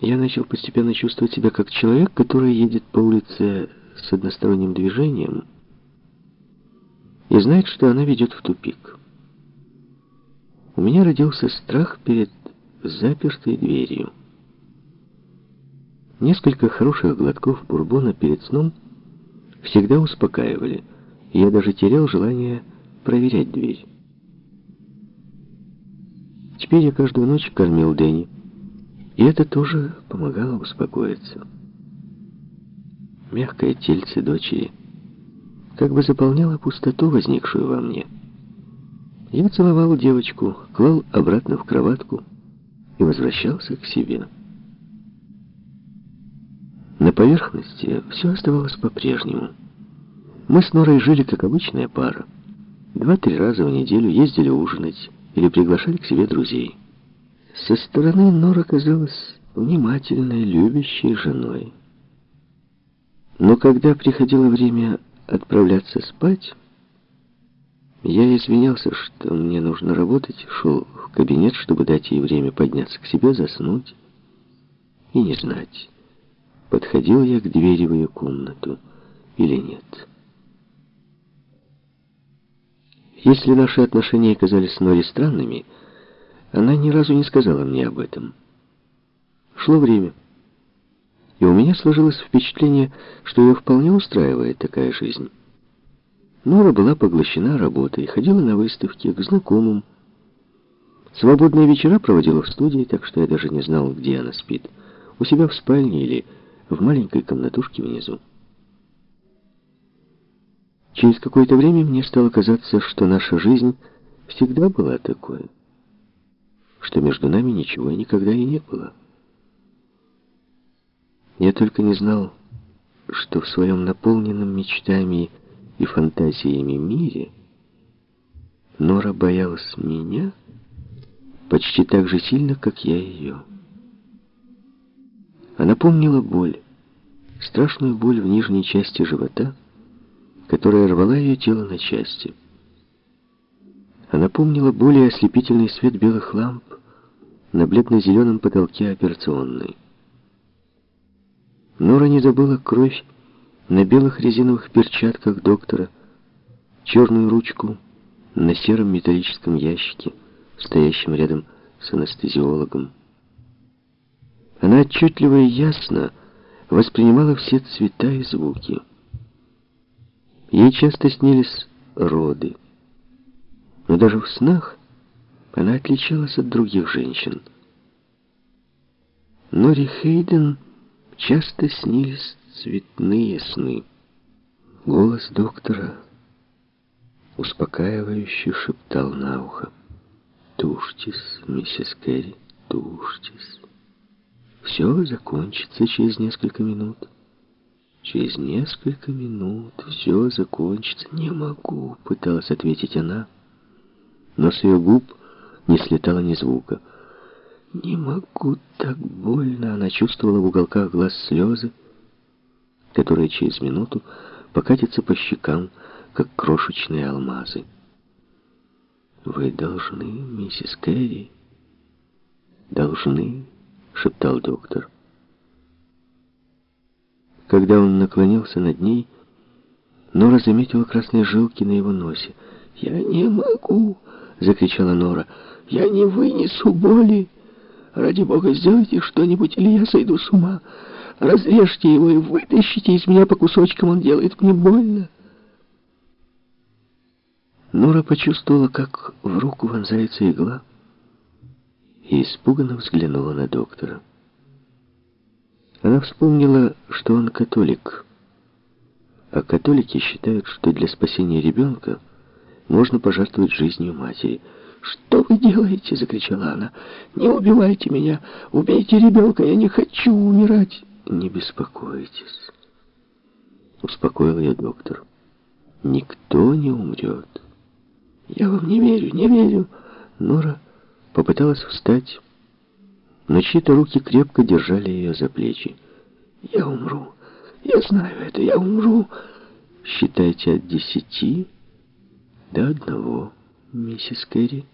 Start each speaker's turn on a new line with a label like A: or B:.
A: Я начал постепенно чувствовать себя как человек, который едет по улице с односторонним движением и знает, что она ведет в тупик. У меня родился страх перед запертой дверью. Несколько хороших глотков бурбона перед сном всегда успокаивали, и я даже терял желание проверять дверь. Теперь я каждую ночь кормил Дэнни, и это тоже помогало успокоиться. Мягкое тельце дочери как бы заполняло пустоту, возникшую во мне. Я целовал девочку, клал обратно в кроватку и возвращался к себе. На поверхности все оставалось по-прежнему. Мы с Норой жили как обычная пара. Два-три раза в неделю ездили ужинать или приглашали к себе друзей. Со стороны Нора казалась внимательной, любящей женой. Но когда приходило время отправляться спать, я извинялся, что мне нужно работать, шел в кабинет, чтобы дать ей время подняться к себе, заснуть и не знать, подходил я к двери в ее комнату или нет. Если наши отношения казались Норе странными, она ни разу не сказала мне об этом. Шло время, и у меня сложилось впечатление, что ее вполне устраивает такая жизнь. Нора была поглощена работой, ходила на выставки, к знакомым. Свободные вечера проводила в студии, так что я даже не знал, где она спит. У себя в спальне или в маленькой комнатушке внизу. Через какое-то время мне стало казаться, что наша жизнь всегда была такой что между нами ничего никогда и не было. Я только не знал, что в своем наполненном мечтами и фантазиями мире Нора боялась меня почти так же сильно, как я ее. Она помнила боль, страшную боль в нижней части живота, которая рвала ее тело на части. Она помнила более ослепительный свет белых ламп, на бледно-зеленом потолке операционной. Нора не забыла кровь на белых резиновых перчатках доктора, черную ручку на сером металлическом ящике, стоящем рядом с анестезиологом. Она отчетливо и ясно воспринимала все цвета и звуки. Ей часто снились роды, но даже в снах она отличалась от других женщин. Нори Хейден часто снились цветные сны. Голос доктора успокаивающе шептал на ухо. «Тушьтесь, миссис Керри, тушьтесь. Все закончится через несколько минут. Через несколько минут все закончится. Не могу», — пыталась ответить она, но с ее губ не слетало ни звука. «Не могу, так больно!» Она чувствовала в уголках глаз слезы, которые через минуту покатятся по щекам, как крошечные алмазы. «Вы должны, миссис Кэрри, должны», — шептал доктор. Когда он наклонился над ней, Нора заметила красные жилки на его носе. «Я не могу!» — закричала Нора. Я не вынесу боли. Ради бога, сделайте что-нибудь, или я сойду с ума. Разрежьте его и вытащите из меня по кусочкам, он делает мне больно. Нора почувствовала, как в руку вонзается игла, и испуганно взглянула на доктора. Она вспомнила, что он католик, а католики считают, что для спасения ребенка можно пожертвовать жизнью матери – «Что вы делаете?» — закричала она. «Не убивайте меня! Убейте ребенка! Я не хочу умирать!» «Не беспокойтесь!» — успокоил ее доктор. «Никто не умрет!» «Я вам не верю, не верю!» Нора попыталась встать, но чьи-то руки крепко держали ее за плечи. «Я умру! Я знаю это! Я умру!» «Считайте от десяти до одного, миссис Кэрри».